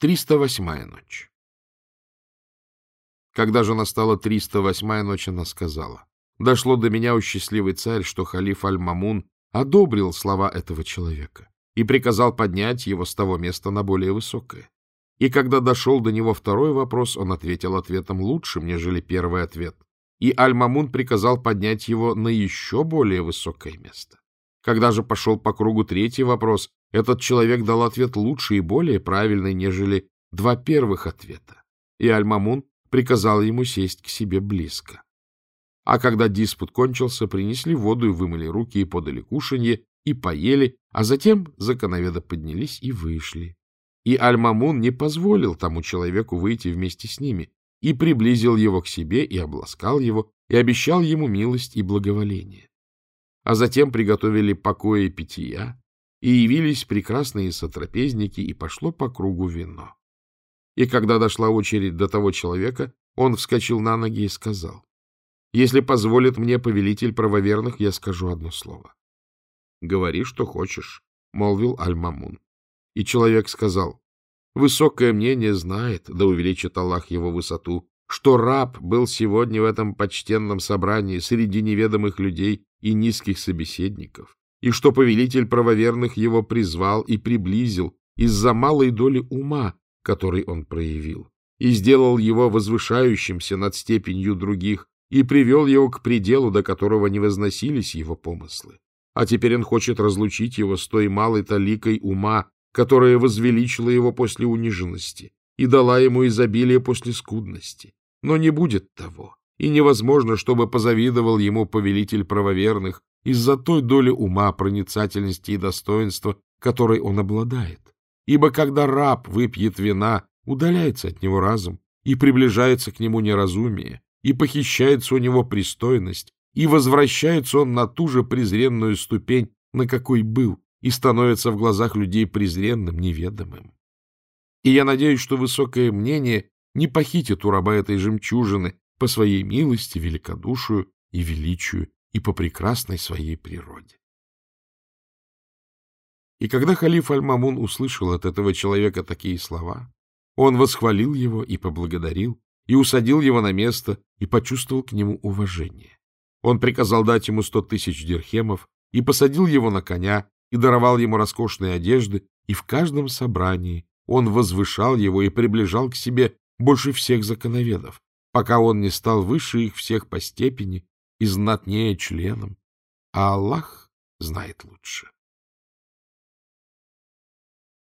308-я ночь. Когда же настала 308-я ночь, она сказала, «Дошло до меня, у счастливый царь, что халиф Аль-Мамун одобрил слова этого человека и приказал поднять его с того места на более высокое. И когда дошел до него второй вопрос, он ответил ответом лучшим, нежели первый ответ. И Аль-Мамун приказал поднять его на еще более высокое место. Когда же пошел по кругу третий вопрос, этот человек дал ответ лучше и более правильный, нежели два первых ответа, и Аль-Мамун приказал ему сесть к себе близко. А когда диспут кончился, принесли воду и вымыли руки, и подали кушанье, и поели, а затем законоведы поднялись и вышли. И Аль-Мамун не позволил тому человеку выйти вместе с ними, и приблизил его к себе, и обласкал его, и обещал ему милость и благоволение. А затем приготовили покоя и питья, и явились прекрасные сотрапезники, и пошло по кругу вино. И когда дошла очередь до того человека, он вскочил на ноги и сказал, «Если позволит мне повелитель правоверных, я скажу одно слово». «Говори, что хочешь», — молвил Аль-Мамун. И человек сказал, «Высокое мнение знает, да увеличит Аллах его высоту, что раб был сегодня в этом почтенном собрании среди неведомых людей и низких собеседников, и что повелитель правоверных его призвал и приблизил из-за малой доли ума, который он проявил, и сделал его возвышающимся над степенью других, и привел его к пределу, до которого не возносились его помыслы. А теперь он хочет разлучить его с той малой таликой ума, которая возвеличила его после униженности и дала ему изобилие после скудности. Но не будет того, и невозможно, чтобы позавидовал ему повелитель правоверных, из-за той доли ума, проницательности и достоинства, которой он обладает. Ибо когда раб выпьет вина, удаляется от него разум, и приближается к нему неразумие, и похищается у него пристойность, и возвращается он на ту же презренную ступень, на какой был, и становится в глазах людей презренным, неведомым. И я надеюсь, что высокое мнение не похитит у раба этой жемчужины по своей милости, великодушию и величию, и по прекрасной своей природе. И когда халиф Аль-Мамун услышал от этого человека такие слова, он восхвалил его и поблагодарил, и усадил его на место, и почувствовал к нему уважение. Он приказал дать ему сто тысяч дирхемов, и посадил его на коня, и даровал ему роскошные одежды, и в каждом собрании он возвышал его и приближал к себе больше всех законоведов, пока он не стал выше их всех по степени и знатнее членом, а Аллах знает лучше.